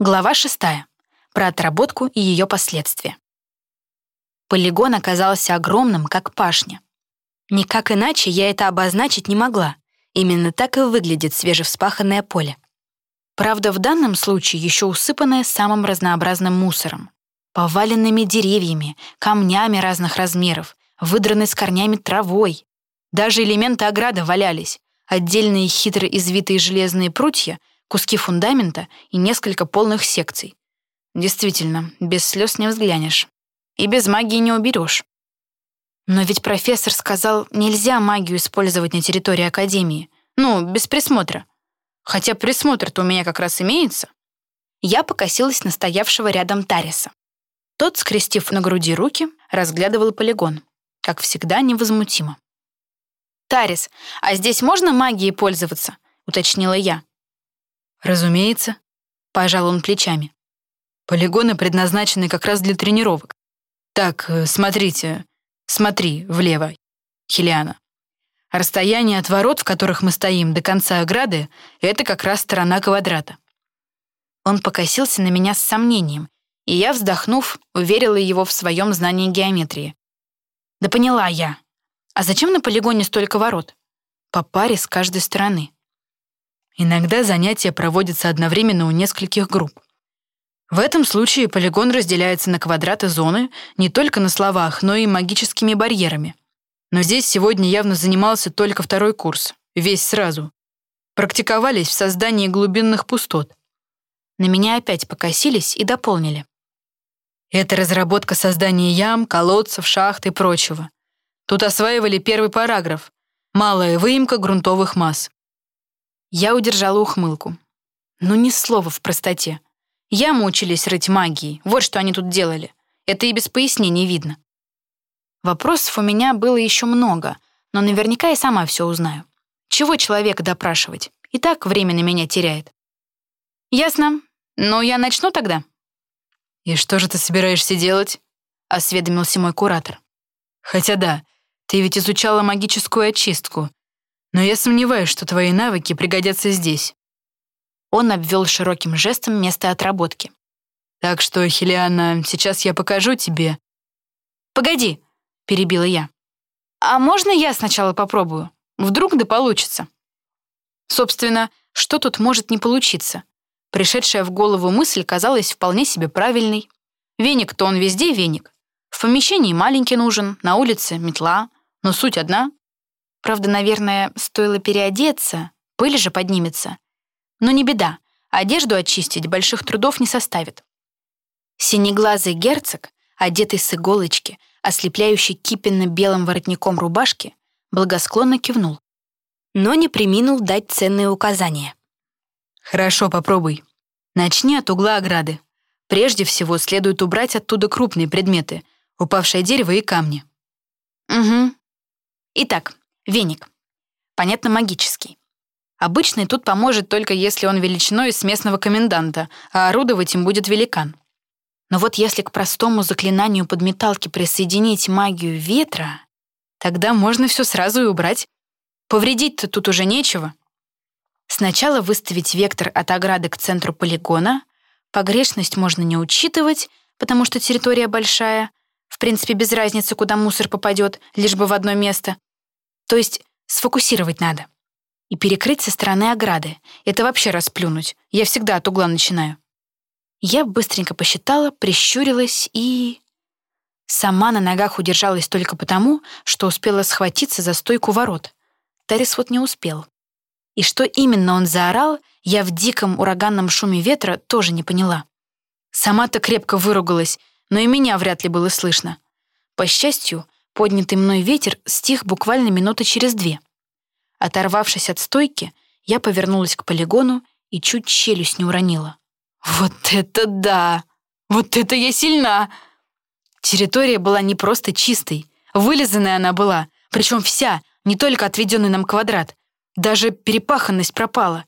Глава 6. Про отработку и ее последствия. Полигон оказался огромным, как пашня. Никак иначе я это обозначить не могла. Именно так и выглядит свежевспаханное поле. Правда, в данном случае еще усыпанное самым разнообразным мусором. Поваленными деревьями, камнями разных размеров, выдранной с корнями травой. Даже элементы ограды валялись. Отдельные хитро извитые железные прутья — куски фундамента и несколько полных секций. Действительно, без слез не взглянешь. И без магии не уберешь. Но ведь профессор сказал, нельзя магию использовать на территории Академии. Ну, без присмотра. Хотя присмотр-то у меня как раз имеется. Я покосилась на стоявшего рядом Тариса. Тот, скрестив на груди руки, разглядывал полигон. Как всегда, невозмутимо. «Тарис, а здесь можно магией пользоваться?» — уточнила я. «Разумеется», — пожал он плечами. «Полигоны предназначены как раз для тренировок. Так, э, смотрите, смотри влево, Хелиана. Расстояние от ворот, в которых мы стоим, до конца ограды — это как раз сторона квадрата». Он покосился на меня с сомнением, и я, вздохнув, уверила его в своем знании геометрии. «Да поняла я. А зачем на полигоне столько ворот? По паре с каждой стороны». Иногда занятия проводятся одновременно у нескольких групп. В этом случае полигон разделяется на квадраты зоны не только на словах, но и магическими барьерами. Но здесь сегодня явно занимался только второй курс, весь сразу. Практиковались в создании глубинных пустот. На меня опять покосились и дополнили. Это разработка создания ям, колодцев, шахт и прочего. Тут осваивали первый параграф — малая выемка грунтовых масс. Я удержала ухмылку. Ну, ни слова в простоте. Я мучились рыть магией, вот что они тут делали. Это и без пояснений видно. Вопросов у меня было еще много, но наверняка я сама все узнаю. Чего человека допрашивать? И так время на меня теряет. Ясно. Ну, я начну тогда. «И что же ты собираешься делать?» — осведомился мой куратор. «Хотя да, ты ведь изучала магическую очистку, но я сомневаюсь, что твои навыки пригодятся здесь». Он обвел широким жестом место отработки. «Так что, Хелиана, сейчас я покажу тебе». «Погоди», — перебила я. «А можно я сначала попробую? Вдруг да получится?» Собственно, что тут может не получиться? Пришедшая в голову мысль казалась вполне себе правильной. Веник-то он везде веник. В помещении маленький нужен, на улице метла, но суть одна Правда, наверное, стоило переодеться, пыль же поднимется. Но не беда, одежду очистить больших трудов не составит. Синеглазый герцог, одетый с иголочки, ослепляющий кипенно-белым воротником рубашки, благосклонно кивнул. Но не приминул дать ценные указания. «Хорошо, попробуй. Начни от угла ограды. Прежде всего следует убрать оттуда крупные предметы, упавшее дерево и камни». «Угу. Итак, Веник. Понятно, магический. Обычный тут поможет только если он величиной с местного коменданта, а орудовать им будет великан. Но вот если к простому заклинанию подметалки присоединить магию ветра, тогда можно все сразу и убрать. Повредить-то тут уже нечего. Сначала выставить вектор от ограды к центру полигона. Погрешность можно не учитывать, потому что территория большая. В принципе, без разницы, куда мусор попадет, лишь бы в одно место. То есть сфокусировать надо. И перекрыть со стороны ограды. Это вообще расплюнуть. Я всегда от угла начинаю. Я быстренько посчитала, прищурилась и... Сама на ногах удержалась только потому, что успела схватиться за стойку ворот. Тарис вот не успел. И что именно он заорал, я в диком ураганном шуме ветра тоже не поняла. Сама-то крепко выругалась, но и меня вряд ли было слышно. По счастью, Поднятый мной ветер стих буквально минуты через две. Оторвавшись от стойки, я повернулась к полигону и чуть челюсть не уронила. Вот это да! Вот это я сильна! Территория была не просто чистой, вылизанная она была, причем вся, не только отведенный нам квадрат. Даже перепаханность пропала.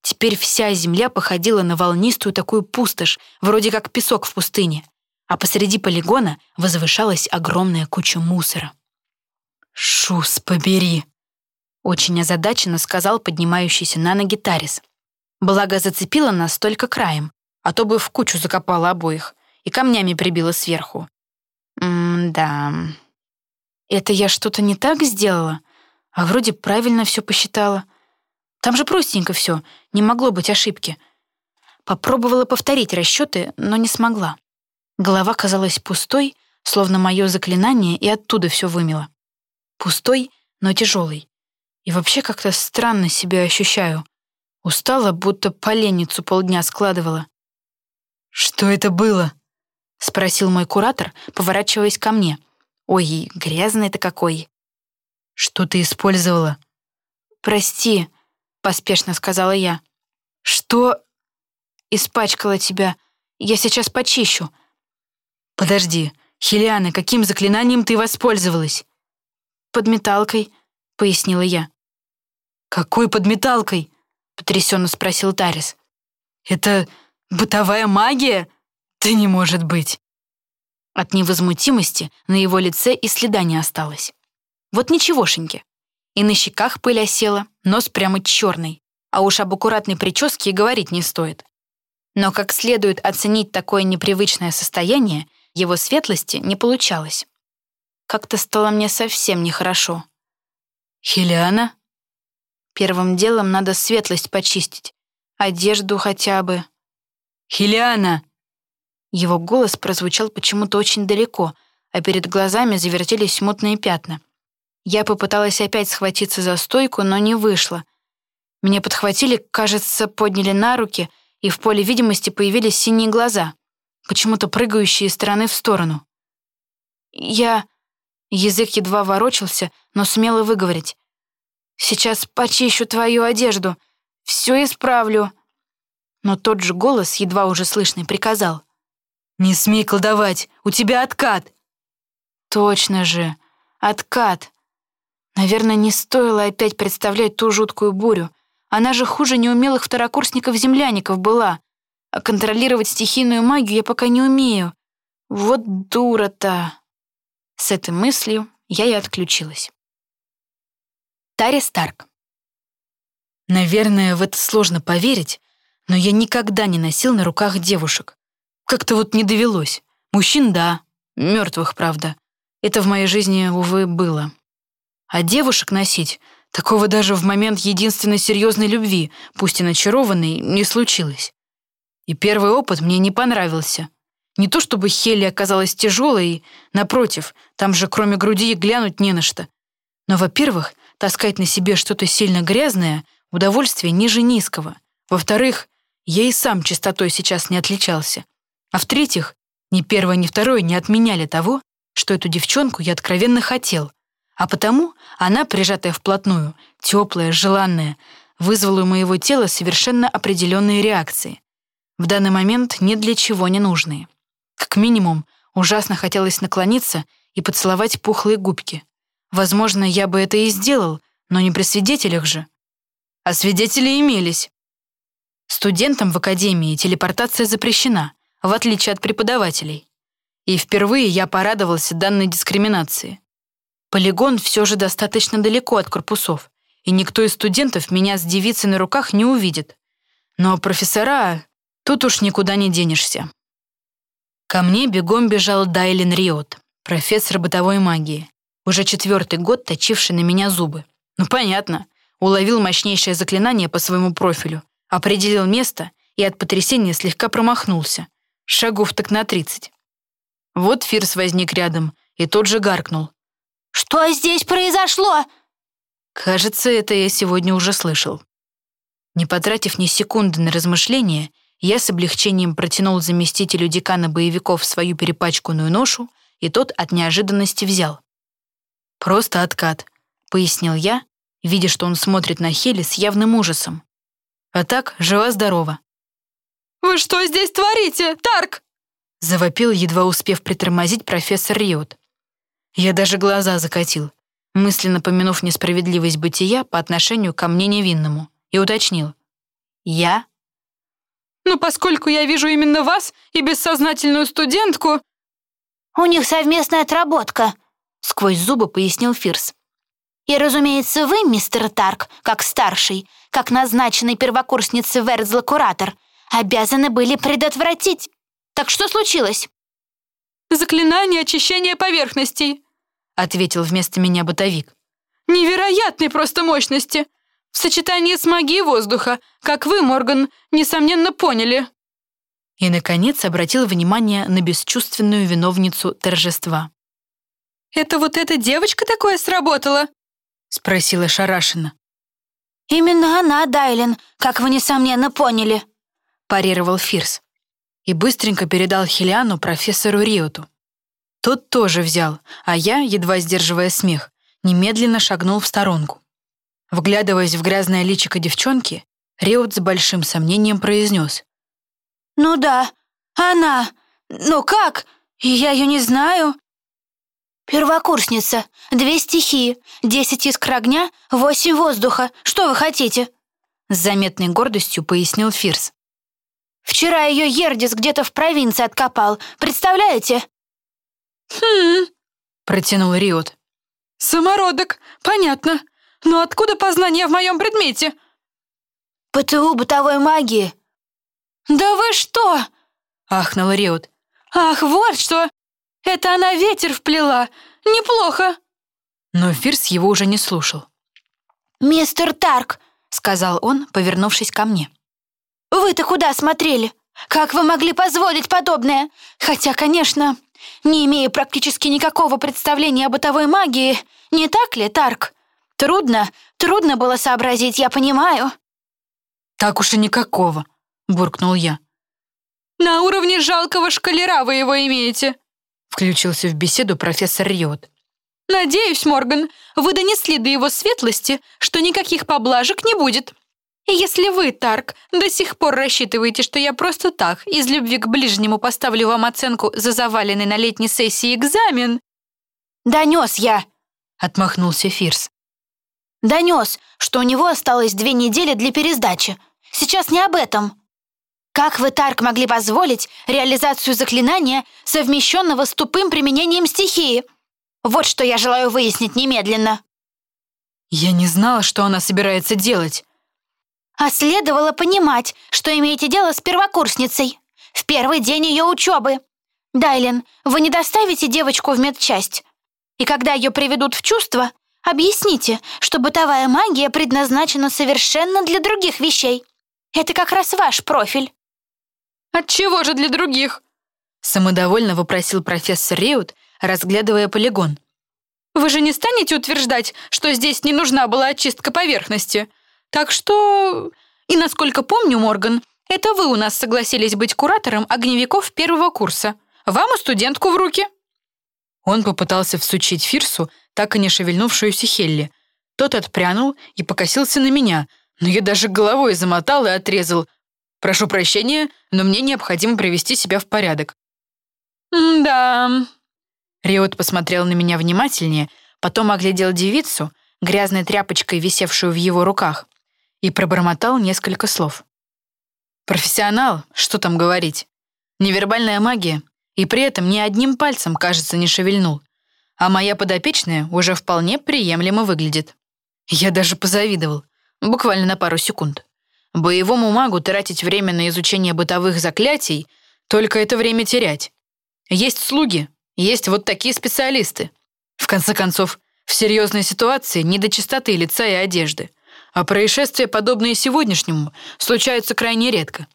Теперь вся земля походила на волнистую такую пустошь, вроде как песок в пустыне а посреди полигона возвышалась огромная куча мусора. «Шус, побери!» — очень озадаченно сказал поднимающийся на ноги Тарис. Благо зацепила нас только краем. а то бы в кучу закопала обоих и камнями прибила сверху. М-да. Это я что-то не так сделала? А вроде правильно все посчитала. Там же простенько все, не могло быть ошибки. Попробовала повторить расчеты, но не смогла. Голова казалась пустой, словно мое заклинание и оттуда все вымело. Пустой, но тяжелый. И вообще как-то странно себя ощущаю. Устала, будто поленницу полдня складывала. «Что это было?» — спросил мой куратор, поворачиваясь ко мне. «Ой, грязный это какой!» «Что ты использовала?» «Прости», — поспешно сказала я. «Что?» «Испачкала тебя. Я сейчас почищу». «Подожди, Хелиана, каким заклинанием ты воспользовалась?» «Подметалкой», — пояснила я. «Какой подметалкой?» — потрясенно спросил Тарис. «Это бытовая магия? Да не может быть!» От невозмутимости на его лице и следа не осталось. Вот ничегошеньки. И на щеках пыль осела, нос прямо черный, а уж об аккуратной прическе и говорить не стоит. Но как следует оценить такое непривычное состояние, его светлости не получалось. Как-то стало мне совсем нехорошо. «Хелиана?» Первым делом надо светлость почистить. Одежду хотя бы. «Хелиана!» Его голос прозвучал почему-то очень далеко, а перед глазами завертелись мутные пятна. Я попыталась опять схватиться за стойку, но не вышло. Меня подхватили, кажется, подняли на руки, и в поле видимости появились синие глаза, почему-то прыгающие из стороны в сторону. Я... Язык едва ворочался, но смело выговорить. Сейчас почищу твою одежду, все исправлю». Но тот же голос, едва уже слышный, приказал. «Не смей колдовать, у тебя откат!» «Точно же, откат!» Наверное, не стоило опять представлять ту жуткую бурю. Она же хуже неумелых второкурсников-земляников была. А контролировать стихийную магию я пока не умею. Вот дура-то. С этой мыслью я и отключилась. Тари Старк. Наверное, в это сложно поверить, но я никогда не носил на руках девушек. Как-то вот не довелось. Мужчин — да, мертвых, правда. Это в моей жизни, увы, было. А девушек носить, такого даже в момент единственной серьезной любви, пусть и начарованной, не случилось. И первый опыт мне не понравился. Не то чтобы Хелли оказалась тяжелой, напротив, там же кроме груди глянуть не на что. Но, во-первых, таскать на себе что-то сильно грязное — удовольствие ниже низкого. Во-вторых, я и сам чистотой сейчас не отличался. А в-третьих, ни первое, ни второе не отменяли того, что эту девчонку я откровенно хотел. А потому она, прижатая вплотную, теплая, желанная, вызвала у моего тела совершенно определенные реакции. В данный момент ни для чего не нужные. Как минимум, ужасно хотелось наклониться и поцеловать пухлые губки. Возможно, я бы это и сделал, но не при свидетелях же. А свидетели имелись. Студентам в академии телепортация запрещена, в отличие от преподавателей. И впервые я порадовался данной дискриминации. Полигон все же достаточно далеко от корпусов, и никто из студентов меня с девицей на руках не увидит. Но профессора... Тут уж никуда не денешься. Ко мне бегом бежал Дайлин Риот, профессор бытовой магии уже четвертый год точивший на меня зубы. Ну, понятно. Уловил мощнейшее заклинание по своему профилю, определил место и от потрясения слегка промахнулся. Шагов так на тридцать. Вот Фирс возник рядом и тот же гаркнул. «Что здесь произошло?» Кажется, это я сегодня уже слышал. Не потратив ни секунды на размышления, я с облегчением протянул заместителю декана боевиков свою перепачканную ношу, и тот от неожиданности взял. «Просто откат», — пояснил я, видя, что он смотрит на Хели с явным ужасом. А так, жива-здорова. «Вы что здесь творите, Тарк?» Завопил, едва успев притормозить профессор Риот. Я даже глаза закатил, мысленно помянув несправедливость бытия по отношению ко мне невинному, и уточнил. «Я?» «Ну, поскольку я вижу именно вас и бессознательную студентку...» «У них совместная отработка», сквозь зубы пояснил Фирс. «И, разумеется, вы, мистер Тарк, как старший, как назначенный первокурсницы Вердзла-куратор, обязаны были предотвратить. Так что случилось? «Заклинание очищения поверхностей», — ответил вместо меня бытовик. «Невероятной просто мощности. В сочетании с магией воздуха, как вы, Морган, несомненно поняли». И, наконец, обратил внимание на бесчувственную виновницу торжества. «Это вот эта девочка такое сработала?» — спросила Шарашина. «Именно она, Дайлен, как вы, несомненно, поняли», — парировал Фирс. И быстренько передал Хелиану профессору Риоту. Тот тоже взял, а я, едва сдерживая смех, немедленно шагнул в сторонку. Вглядываясь в грязное личико девчонки, Риот с большим сомнением произнес. «Ну да, она. Ну как? Я ее не знаю». «Первокурсница. Две стихии. Десять искр огня, восемь воздуха. Что вы хотите?» С заметной гордостью пояснил Фирс. «Вчера ее Ердис где-то в провинции откопал. Представляете?» «Хм...» — протянул Риот. «Самородок, понятно. Но откуда познание в моем предмете?» «ПТУ бытовой магии». «Да вы что?» — ахнул Риот. «Ах, вот что! Это она ветер вплела. Неплохо!» Но Фирс его уже не слушал. «Мистер Тарк!» — сказал он, повернувшись ко мне. «Вы-то куда смотрели? Как вы могли позволить подобное? Хотя, конечно, не имея практически никакого представления о бытовой магии, не так ли, Тарк? Трудно, трудно было сообразить, я понимаю». «Так уж и никакого», — буркнул я. «На уровне жалкого шкалера вы его имеете», Включился в беседу профессор Риот. «Надеюсь, Морган, вы донесли до его светлости, что никаких поблажек не будет. И если вы, Тарк, до сих пор рассчитываете, что я просто так, из любви к ближнему, поставлю вам оценку за заваленный на летней сессии экзамен...» «Донес я!» — отмахнулся Фирс. «Донес, что у него осталось две недели для пересдачи. Сейчас не об этом. Как вы, Тарк, могли позволить реализацию заклинания, совмещенного с тупым применением стихии? Вот что я желаю выяснить немедленно. Я не знала, что она собирается делать. А следовало понимать, что имеете дело с первокурсницей. В первый день ее учебы. Дайлен, вы не доставите девочку в медчасть. И когда ее приведут в чувство, объясните, что бытовая магия предназначена совершенно для других вещей. Это как раз ваш профиль. «Отчего же для других?» Самодовольно вопросил профессор Риут, разглядывая полигон. «Вы же не станете утверждать, что здесь не нужна была очистка поверхности? Так что... И насколько помню, Морган, это вы у нас согласились быть куратором огневиков первого курса. Вам и студентку в руки». Он попытался всучить Фирсу так и не шевельнувшуюся Хелли. Тот отпрянул и покосился на меня, но я даже головой замотал и отрезал, Прошу прощения, но мне необходимо привести себя в порядок». «Да...» Риот посмотрел на меня внимательнее, потом оглядел девицу, грязной тряпочкой, висевшую в его руках, и пробормотал несколько слов. «Профессионал, что там говорить? Невербальная магия, и при этом ни одним пальцем, кажется, не шевельнул, а моя подопечная уже вполне приемлемо выглядит. Я даже позавидовал, буквально на пару секунд. Боевому магу тратить время на изучение бытовых заклятий, только это время терять. Есть слуги, есть вот такие специалисты. В конце концов, в серьезной ситуации не до чистоты лица и одежды, а происшествия, подобные сегодняшнему, случаются крайне редко.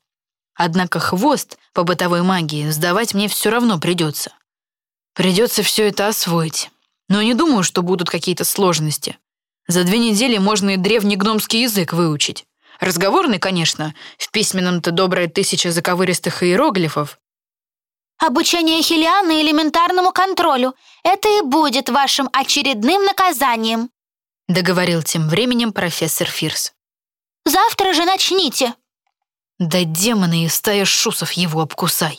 Однако хвост по бытовой магии сдавать мне все равно придется. Придется все это освоить. Но не думаю, что будут какие-то сложности. За две недели можно и древний гномский язык выучить. Разговорный, конечно, в письменном-то добрая тысяча заковыристых иероглифов. Обучение Хелианы элементарному контролю — это и будет вашим очередным наказанием», — договорил тем временем профессор Фирс. «Завтра же начните». «Да демоны и стая шусов его обкусай».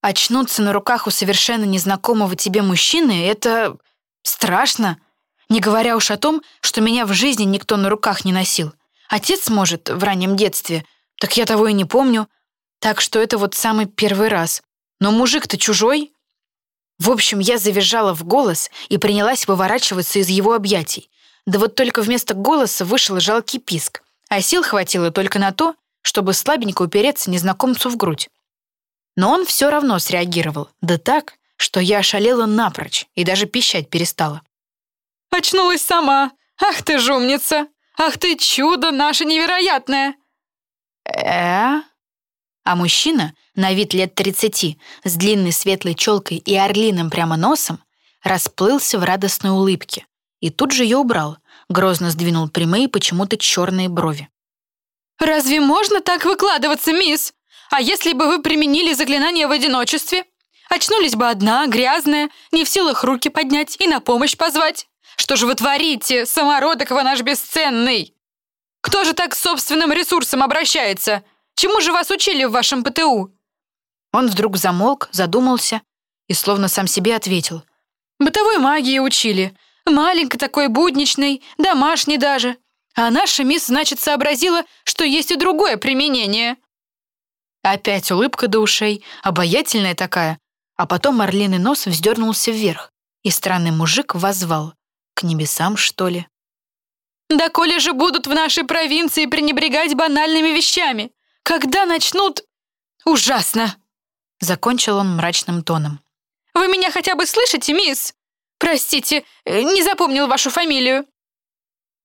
Очнуться на руках у совершенно незнакомого тебе мужчины — это страшно, не говоря уж о том, что меня в жизни никто на руках не носил. Отец, может, в раннем детстве. Так я того и не помню. Так что это вот самый первый раз. Но мужик-то чужой. В общем, я завизжала в голос и принялась выворачиваться из его объятий. Да вот только вместо голоса вышел жалкий писк. А сил хватило только на то, чтобы слабенько упереться незнакомцу в грудь. Но он все равно среагировал, да так, что я ошалела напрочь и даже пищать перестала. «Очнулась сама! Ах ты ж умница! Ах ты чудо наше невероятное!» э А мужчина, на вид лет 30, с длинной светлой челкой и орлиным прямо носом, расплылся в радостной улыбке и тут же ее убрал, грозно сдвинул прямые почему-то черные брови. «Разве можно так выкладываться, мисс? А если бы вы применили заклинание в одиночестве? Очнулись бы одна, грязная, не в силах руки поднять и на помощь позвать? Что же вы творите, самородок вы наш бесценный? Кто же так с собственным ресурсом обращается? Чему же вас учили в вашем ПТУ?» Он вдруг замолк, задумался и словно сам себе ответил. «Бытовой магии учили. Маленький такой, будничный, домашний даже. А наша мисс, значит, сообразила, что есть и другое применение». Опять улыбка до ушей, обаятельная такая. А потом орлиный нос вздернулся вверх, и странный мужик возвал. К небесам, что ли? «Да коли же будут в нашей провинции пренебрегать банальными вещами? Когда начнут...» «Ужасно!» Закончил он мрачным тоном. «Вы меня хотя бы слышите, мисс? Простите, э, не запомнил вашу фамилию».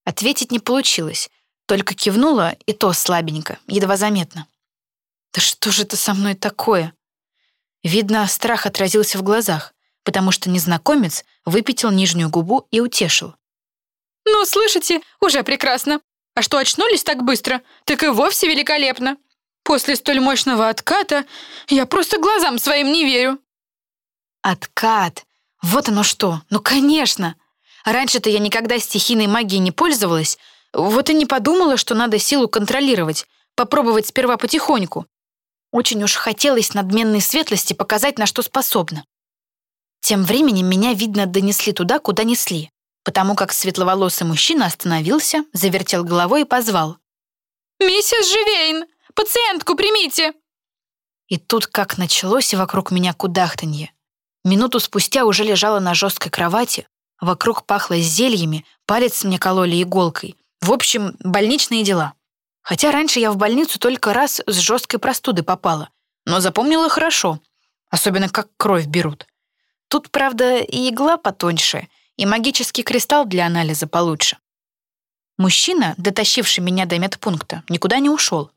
Ответить не получилось, только кивнула, и то слабенько, едва заметно. «Да что же это со мной такое?» Видно, страх отразился в глазах, потому что незнакомец выпятил нижнюю губу и утешил. «Ну, слышите, уже прекрасно. А что очнулись так быстро, так и вовсе великолепно. После столь мощного отката я просто глазам своим не верю». «Откат? Вот оно что! Ну, конечно! Раньше-то я никогда стихийной магией не пользовалась, вот и не подумала, что надо силу контролировать, попробовать сперва потихоньку. Очень уж хотелось надменной светлости показать, на что способна. Тем временем меня, видно, донесли туда, куда несли, потому как светловолосый мужчина остановился, завертел головой и позвал. «Миссис Живейн, пациентку примите!» И тут как началось вокруг меня кудахтанье. Минуту спустя уже лежала на жесткой кровати, вокруг пахло зельями, палец мне кололи иголкой. В общем, больничные дела. Хотя раньше я в больницу только раз с жесткой простудой попала, но запомнила хорошо, особенно как кровь берут. Тут, правда, и игла потоньше, и магический кристалл для анализа получше. Мужчина, дотащивший меня до медпункта, никуда не ушел.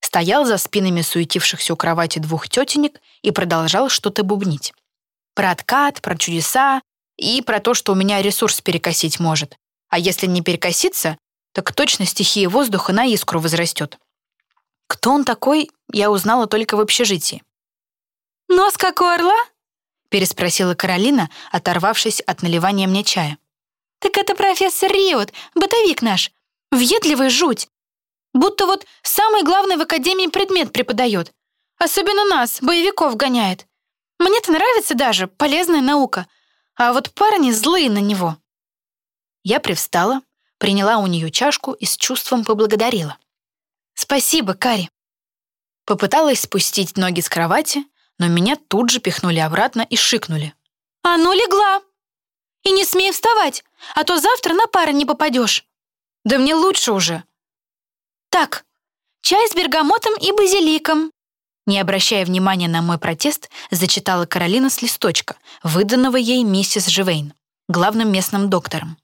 Стоял за спинами суетившихся у кровати двух тетенек и продолжал что-то бубнить. Про откат, про чудеса и про то, что у меня ресурс перекосить может. А если не перекоситься, так точно стихия воздуха на искру возрастет. Кто он такой, я узнала только в общежитии. «Нос как у орла?» переспросила Каролина, оторвавшись от наливания мне чая. «Так это профессор Риот, бытовик наш. Въедливый жуть. Будто вот самый главный в академии предмет преподает. Особенно нас, боевиков, гоняет. Мне-то нравится даже, полезная наука. А вот парни злые на него». Я привстала, приняла у нее чашку и с чувством поблагодарила. «Спасибо, Кари». Попыталась спустить ноги с кровати, но меня тут же пихнули обратно и шикнули. «А ну легла! И не смей вставать, а то завтра на пары не попадешь». «Да мне лучше уже». «Так, чай с бергамотом и базиликом». Не обращая внимания на мой протест, зачитала Каролина с листочка, выданного ей миссис Живейн, главным местным доктором.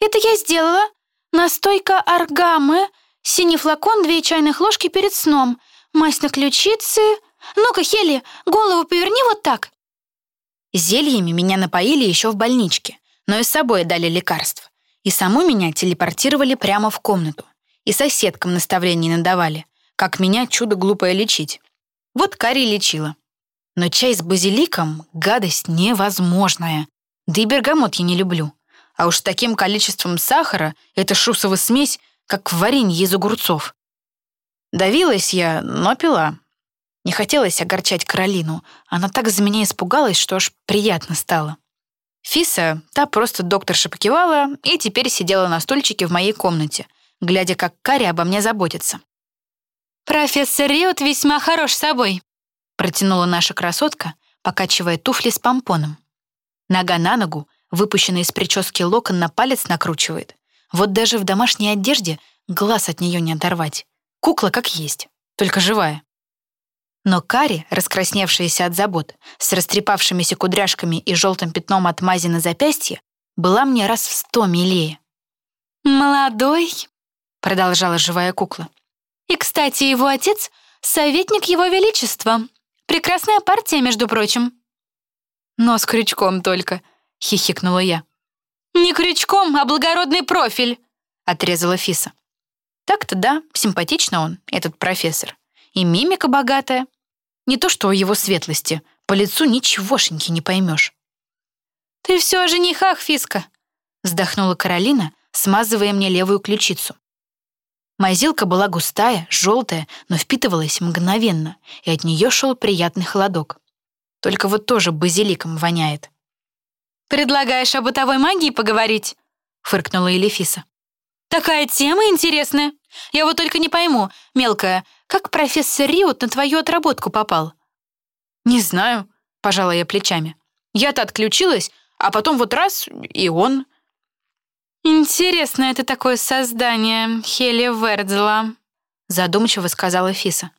«Это я сделала. Настойка аргамы, синий флакон, две чайных ложки перед сном, мазь на ключицы, «Ну-ка, Хелли, голову поверни вот так!» Зельями меня напоили еще в больничке, но и с собой дали лекарства. И саму меня телепортировали прямо в комнату. И соседкам наставлений надавали, как меня чудо глупое лечить. Вот Кари лечила. Но чай с базиликом — гадость невозможная. Да и бергамот я не люблю. А уж таким количеством сахара эта шусова смесь, как варенье из огурцов. Давилась я, но пила, не хотелось огорчать Каролину. Она так за меня испугалась, что аж приятно стало. Фиса, та просто докторша покивала и теперь сидела на стульчике в моей комнате, глядя, как Кари обо мне заботится. «Профессор Риот весьма хорош собой», протянула наша красотка, покачивая туфли с помпоном. Нога на ногу, выпущенный из прически локон на палец накручивает. Вот даже в домашней одежде глаз от нее не оторвать. Кукла как есть, только живая. Но Кари, раскрасневшаяся от забот, с растрепавшимися кудряшками и желтым пятном от мази на запястье, была мне раз в сто милее. «Молодой», — продолжала живая кукла. «И, кстати, его отец — советник его величества. Прекрасная партия, между прочим». «Но с крючком только», — хихикнула я. «Не крючком, а благородный профиль», — отрезала Фиса. Так-то да, симпатично он, этот профессор. И мимика богатая. Не то что у его светлости. По лицу ничегошеньки не поймешь. «Ты все о женихах, Фиска», — вздохнула Каролина, смазывая мне левую ключицу. Мазилка была густая, желтая, но впитывалась мгновенно, и от нее шел приятный холодок. Только вот тоже базиликом воняет. «Предлагаешь о бытовой магии поговорить?» — фыркнула Элефиса. «Такая тема интересная. Я вот только не пойму, мелкая, как профессор Риот на твою отработку попал?» «Не знаю», — пожала я плечами. «Я-то отключилась, а потом вот раз — и он». «Интересно это такое создание, Хели Вердзела», — задумчиво сказала Фиса.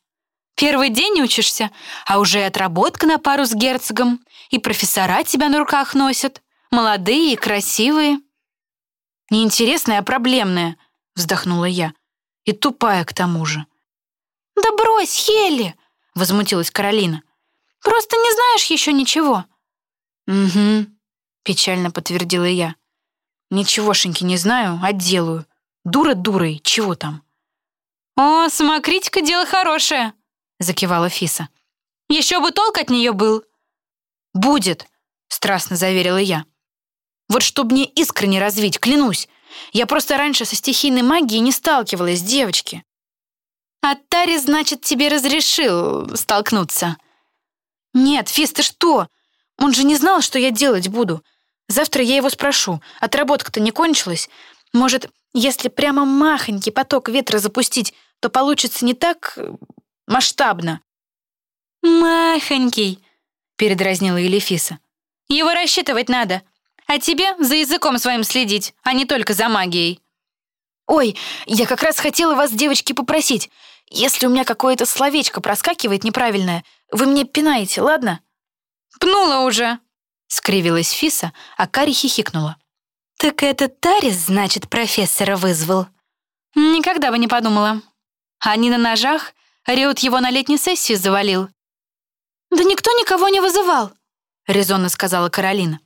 «Первый день учишься, а уже и отработка на пару с герцогом, и профессора тебя на руках носят, молодые и красивые». «Неинтересная, а проблемная», — вздохнула я. «И тупая к тому же». «Да брось, Хелли!» — возмутилась Каролина. «Просто не знаешь еще ничего». «Угу», — печально подтвердила я. Ничегошеньки не знаю, а делаю. Дура дурой, чего там? «О, самокритика — дело хорошее», — закивала Фиса. «Еще бы толк от нее был». «Будет», — страстно заверила я. «Вот чтоб мне искренне развить, клянусь. Я просто раньше со стихийной магией не сталкивалась, девочки». «А Тари, значит, тебе разрешил столкнуться?» «Нет, Фис, ты что? Он же не знал, что я делать буду. Завтра я его спрошу. Отработка-то не кончилась. Может, если прямо махонький поток ветра запустить, то получится не так э, масштабно. «Махонький», — передразнила Елефиса. «Его рассчитывать надо, а тебе за языком своим следить, а не только за магией». «Ой, я как раз хотела вас, девочки, попросить. Если у меня какое-то словечко проскакивает неправильное, вы мне пинаете, ладно?» «Пнула уже», — скривилась Фиса, а Кари хихикнула. «Так это Тарис, значит, профессора вызвал?» «Никогда бы не подумала. Они на ножах, Риот его на летней сессии завалил». «Да никто никого не вызывал», — резонно сказала Каролина.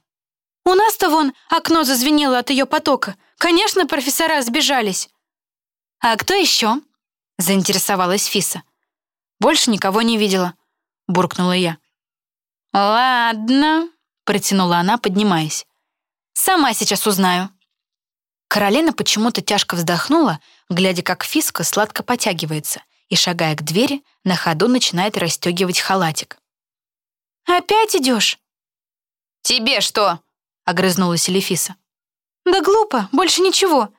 «У нас-то вон окно зазвенело от ее потока. Конечно, профессора сбежались». «А кто еще?» — заинтересовалась Фиса. «Больше никого не видела», — буркнула я. «Ладно», протянула она, поднимаясь. «Сама сейчас узнаю». Каролина почему-то тяжко вздохнула, глядя, как Фиска сладко потягивается и, шагая к двери, на ходу начинает расстегивать халатик. «Опять идешь? «Тебе что?» — огрызнулась Элефиса. «Да глупо, больше ничего.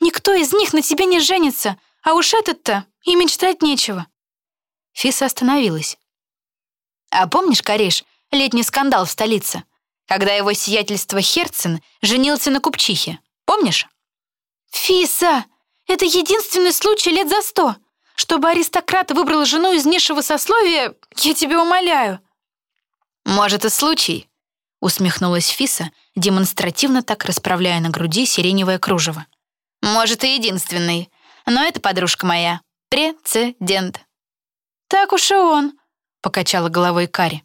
Никто из них на тебе не женится, а уж этот-то и мечтать нечего». Фиса остановилась. «А помнишь, Кариш, летний скандал в столице? Когда его сиятельство Херцен женился на купчихе. Помнишь? «Фиса! Это единственный случай лет за сто. Чтобы аристократ выбрал жену из низшего сословия, я тебя умоляю». «Может, и случай», — усмехнулась Фиса, демонстративно так расправляя на груди сиреневое кружево. «Может, и единственный. Но это, подружка моя, прецедент». «Так уж и он», — покачала головой Кари.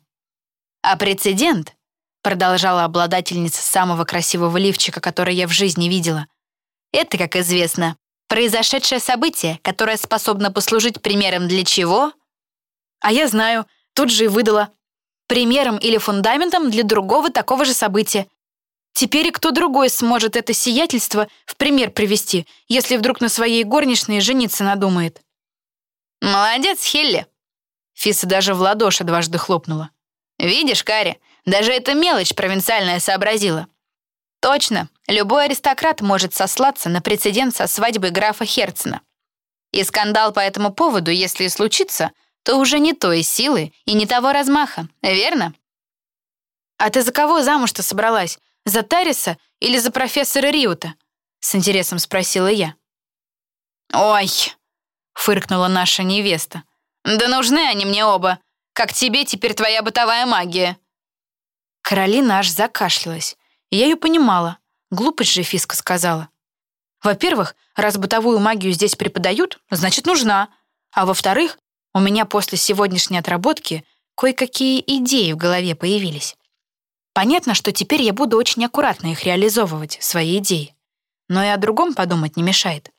«А прецедент продолжала обладательница самого красивого лифчика, который я в жизни видела. Это, как известно, произошедшее событие, которое способно послужить примером для чего? А я знаю, тут же и выдала. Примером или фундаментом для другого такого же события. Теперь и кто другой сможет это сиятельство в пример привести, если вдруг на своей горничной жениться надумает. «Молодец, Хелли!» Фиса даже в ладоши дважды хлопнула. «Видишь, Карри, даже эта мелочь провинциальная сообразила. Точно, любой аристократ может сослаться на прецедент со свадьбой графа Херцена. И скандал по этому поводу, если и случится, то уже не той силы и не того размаха, верно? «А ты за кого замуж-то собралась? За Тариса или за профессора Риута?» — с интересом спросила я. «Ой!» — фыркнула наша невеста. «Да нужны они мне оба. Как тебе теперь твоя бытовая магия?» Каролина аж закашлялась. И я ее понимала. Глупость же Фиска сказала. Во-первых, раз бытовую магию здесь преподают, значит, нужна. А во-вторых, у меня после сегодняшней отработки кое-какие идеи в голове появились. Понятно, что теперь я буду очень аккуратно их реализовывать, свои идеи. Но и о другом подумать не мешает.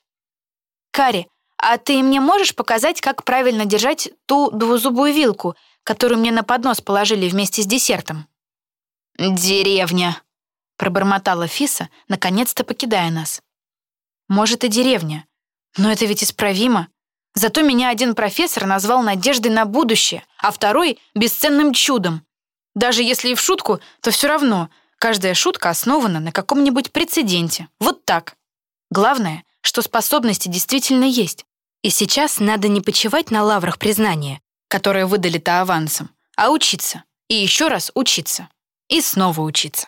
Кари, а ты мне можешь показать, как правильно держать ту двузубую вилку, которую мне на поднос положили вместе с десертом? «Деревня», — пробормотала Фиса, наконец-то покидая нас. «Может, и деревня. Но это ведь исправимо. Зато меня один профессор назвал надеждой на будущее, а второй — бесценным чудом. Даже если и в шутку, то все равно каждая шутка основана на каком-нибудь прецеденте. Вот так. Главное, что способности действительно есть. И сейчас надо не почивать на лаврах признания, которые выдали-то авансом, а учиться. И еще раз учиться. И снова учиться.